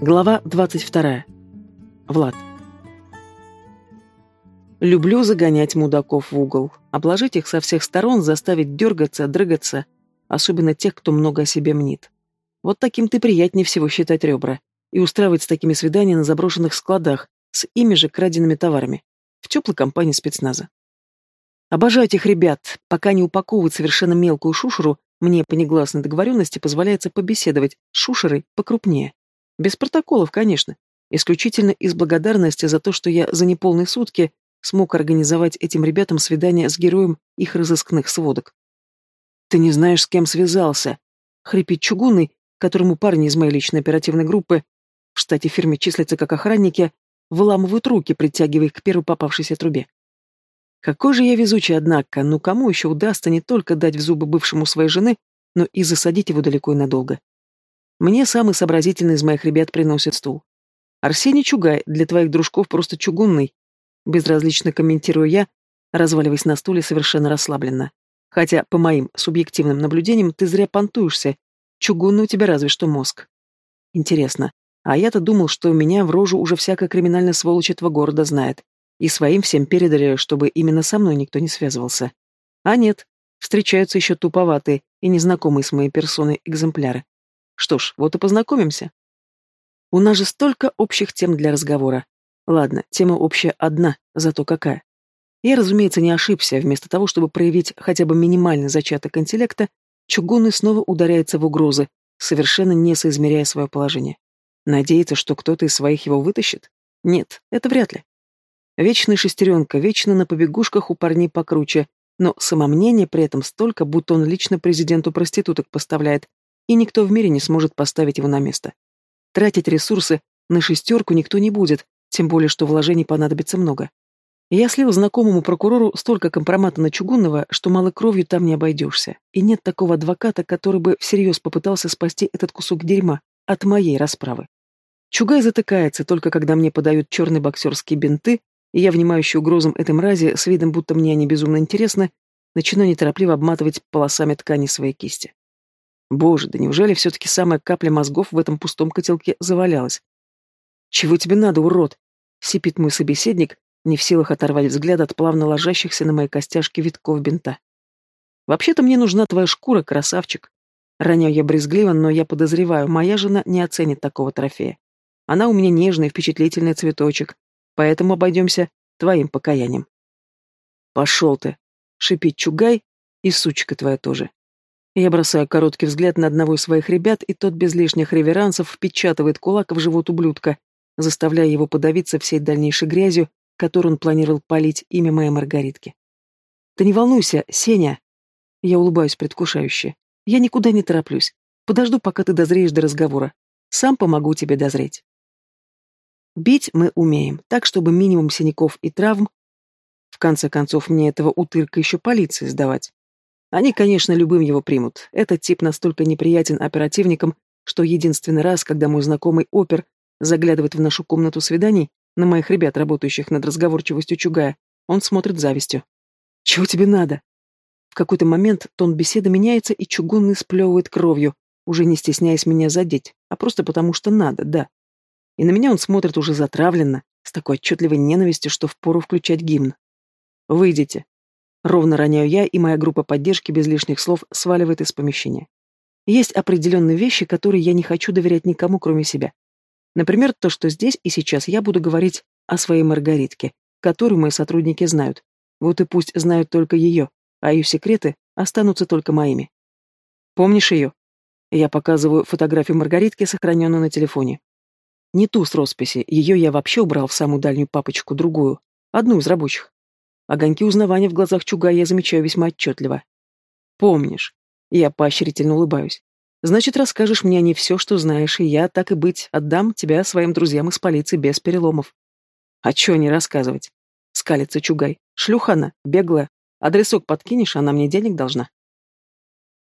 Глава 22. Влад. Люблю загонять мудаков в угол, обложить их со всех сторон, заставить дергаться, дрыгаться, особенно тех, кто много о себе мнит. Вот таким ты приятнее всего считать ребра и устраивать с такими свидания на заброшенных складах с ими же краденными товарами, в теплой компании спецназа. Обожаю этих ребят, пока не упаковывают совершенно мелкую шушеру, мне по негласной договоренности позволяется побеседовать с шушерой покрупнее. Без протоколов, конечно. Исключительно из благодарности за то, что я за неполные сутки смог организовать этим ребятам свидание с героем их разыскных сводок. «Ты не знаешь, с кем связался», — хрипит чугунный, которому парни из моей личной оперативной группы, в штате фирме числятся как охранники, выламывают руки, притягивая их к первой попавшейся трубе. Какой же я везучий, однако, ну кому еще удастся не только дать в зубы бывшему своей жены, но и засадить его далеко и надолго. Мне самый сообразительный из моих ребят приносит стул. Арсений Чугай, для твоих дружков просто чугунный. Безразлично комментирую я, разваливаясь на стуле совершенно расслабленно. Хотя, по моим субъективным наблюдениям, ты зря понтуешься. Чугунный у тебя разве что мозг. Интересно, а я-то думал, что меня в рожу уже всякая криминальная сволочь этого города знает. И своим всем передали, чтобы именно со мной никто не связывался. А нет, встречаются еще туповатые и незнакомые с моей персоной экземпляры. Что ж, вот и познакомимся. У нас же столько общих тем для разговора. Ладно, тема общая одна, зато какая. Я, разумеется, не ошибся. Вместо того, чтобы проявить хотя бы минимальный зачаток интеллекта, чугунный снова ударяется в угрозы, совершенно не соизмеряя свое положение. Надеется, что кто-то из своих его вытащит? Нет, это вряд ли. Вечная шестеренка, вечно на побегушках у парней покруче, но самомнение при этом столько, будто он лично президенту проституток поставляет, и никто в мире не сможет поставить его на место. Тратить ресурсы на шестерку никто не будет, тем более, что вложений понадобится много. Я слил знакомому прокурору столько компромата на Чугунного, что малой кровью там не обойдешься, и нет такого адвоката, который бы всерьез попытался спасти этот кусок дерьма от моей расправы. Чугай затыкается только когда мне подают черные боксерские бинты, и я, внимающий угрозам этой мрази, с видом, будто мне они безумно интересны, начинаю неторопливо обматывать полосами ткани своей кисти. Боже, да неужели все-таки самая капля мозгов в этом пустом котелке завалялась? «Чего тебе надо, урод?» — сипит мой собеседник, не в силах оторвать взгляд от плавно ложащихся на моей костяшке витков бинта. «Вообще-то мне нужна твоя шкура, красавчик». Роняю я брезгливо, но я подозреваю, моя жена не оценит такого трофея. Она у меня нежный, впечатлительный цветочек, поэтому обойдемся твоим покаянием. «Пошел ты!» — шипит Чугай, и сучка твоя тоже. Я бросаю короткий взгляд на одного из своих ребят, и тот без лишних реверансов впечатывает кулак в живот ублюдка, заставляя его подавиться всей дальнейшей грязью, которую он планировал полить имя моей Маргаритки. «Ты не волнуйся, Сеня!» Я улыбаюсь предвкушающе. «Я никуда не тороплюсь. Подожду, пока ты дозреешь до разговора. Сам помогу тебе дозреть». Бить мы умеем, так, чтобы минимум синяков и травм. В конце концов, мне этого утырка еще полиции сдавать. Они, конечно, любым его примут. Этот тип настолько неприятен оперативникам, что единственный раз, когда мой знакомый опер заглядывает в нашу комнату свиданий, на моих ребят, работающих над разговорчивостью Чугая, он смотрит завистью. «Чего тебе надо?» В какой-то момент тон беседы меняется, и чугунный сплевывает кровью, уже не стесняясь меня задеть, а просто потому что надо, да. И на меня он смотрит уже затравленно, с такой отчетливой ненавистью, что впору включать гимн. «Выйдите», Ровно роняю я, и моя группа поддержки без лишних слов сваливает из помещения. Есть определенные вещи, которые я не хочу доверять никому, кроме себя. Например, то, что здесь и сейчас я буду говорить о своей Маргаритке, которую мои сотрудники знают. Вот и пусть знают только ее, а ее секреты останутся только моими. Помнишь ее? Я показываю фотографию Маргаритки, сохраненную на телефоне. Не ту с росписи, ее я вообще убрал в самую дальнюю папочку, другую, одну из рабочих. Огоньки узнавания в глазах Чуга я замечаю весьма отчетливо. «Помнишь?» Я поощрительно улыбаюсь. «Значит, расскажешь мне о ней все, что знаешь, и я, так и быть, отдам тебя своим друзьям из полиции без переломов». «А чё не рассказывать?» Скалится Чугай. «Шлюха она, беглая. Адресок подкинешь, она мне денег должна».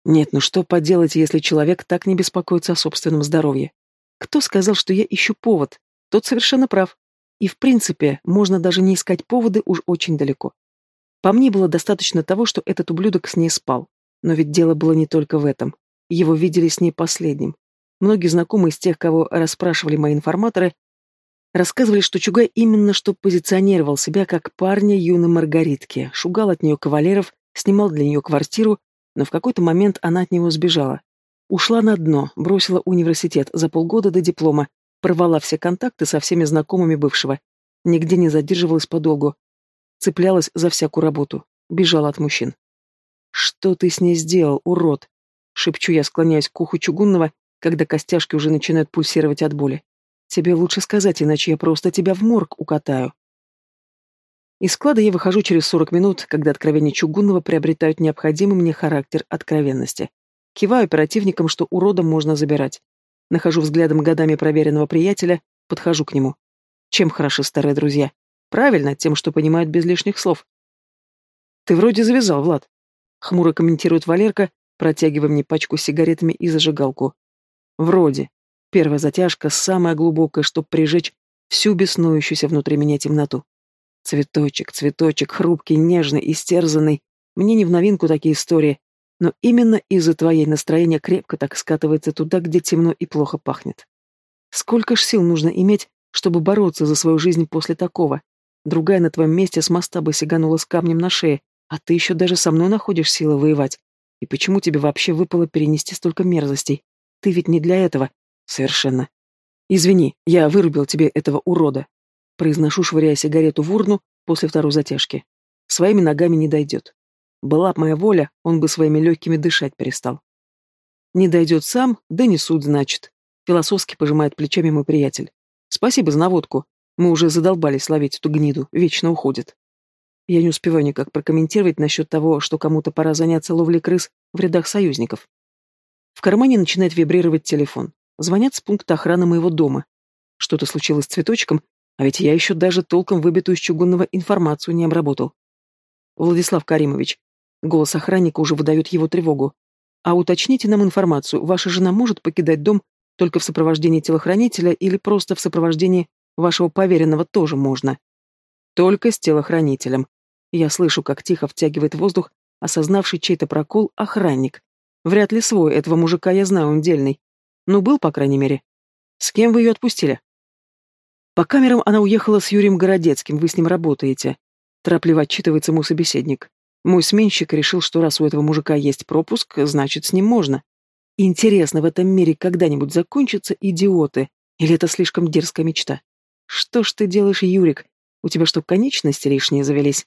Нет, ну что поделать, если человек так не беспокоится о собственном здоровье? Кто сказал, что я ищу повод? Тот совершенно прав. И, в принципе, можно даже не искать поводы уж очень далеко. По мне было достаточно того, что этот ублюдок с ней спал. Но ведь дело было не только в этом. Его видели с ней последним. Многие знакомые из тех, кого расспрашивали мои информаторы, рассказывали, что Чугай именно что позиционировал себя как парня юной Маргаритки, шугал от нее кавалеров, снимал для нее квартиру, но в какой-то момент она от него сбежала. Ушла на дно, бросила университет за полгода до диплома, порвала все контакты со всеми знакомыми бывшего, нигде не задерживалась подолгу, цеплялась за всякую работу, бежала от мужчин. «Что ты с ней сделал, урод?» — шепчу я, склоняясь к уху Чугунного, когда костяшки уже начинают пульсировать от боли. «Тебе лучше сказать, иначе я просто тебя в морг укатаю». Из склада я выхожу через сорок минут, когда откровения Чугунного приобретают необходимый мне характер откровенности. Киваю оперативникам, что уродом можно забирать. Нахожу взглядом годами проверенного приятеля, подхожу к нему. Чем хороши старые друзья? Правильно, тем, что понимают без лишних слов. Ты вроде завязал, Влад. Хмуро комментирует Валерка, протягивая мне пачку с сигаретами и зажигалку. Вроде. Первая затяжка, самая глубокая, чтоб прижечь всю беснующуюся внутри меня темноту. Цветочек, цветочек, хрупкий, нежный, истерзанный. Мне не в новинку такие истории, но именно из-за твоей настроения крепко так скатывается туда, где темно и плохо пахнет. Сколько ж сил нужно иметь, чтобы бороться за свою жизнь после такого? Другая на твоем месте с моста бы сиганула с камнем на шее, а ты еще даже со мной находишь силы воевать. И почему тебе вообще выпало перенести столько мерзостей? Ты ведь не для этого. Совершенно. Извини, я вырубил тебе этого урода. Произношу, швыряя сигарету в урну после второй затяжки. Своими ногами не дойдет. Была б моя воля, он бы своими легкими дышать перестал. Не дойдет сам, да не суд, значит. Философски пожимает плечами мой приятель. Спасибо за наводку. Мы уже задолбались ловить эту гниду, вечно уходит. Я не успеваю никак прокомментировать насчет того, что кому-то пора заняться ловлей крыс в рядах союзников. В кармане начинает вибрировать телефон. Звонят с пункта охраны моего дома. Что-то случилось с цветочком, а ведь я еще даже толком выбитую из чугунного информацию не обработал. Владислав Каримович, Голос охранника уже выдает его тревогу. А уточните нам информацию, ваша жена может покидать дом только в сопровождении телохранителя или просто в сопровождении вашего поверенного тоже можно? Только с телохранителем. Я слышу, как тихо втягивает воздух, осознавший чей-то прокол охранник. Вряд ли свой, этого мужика я знаю, он дельный. Ну, был, по крайней мере. С кем вы ее отпустили? По камерам она уехала с Юрием Городецким, вы с ним работаете. Торопливо отчитывается мой собеседник. Мой сменщик решил, что раз у этого мужика есть пропуск, значит, с ним можно. Интересно, в этом мире когда-нибудь закончатся идиоты? Или это слишком дерзкая мечта? Что ж ты делаешь, Юрик? У тебя что, конечности лишние завелись?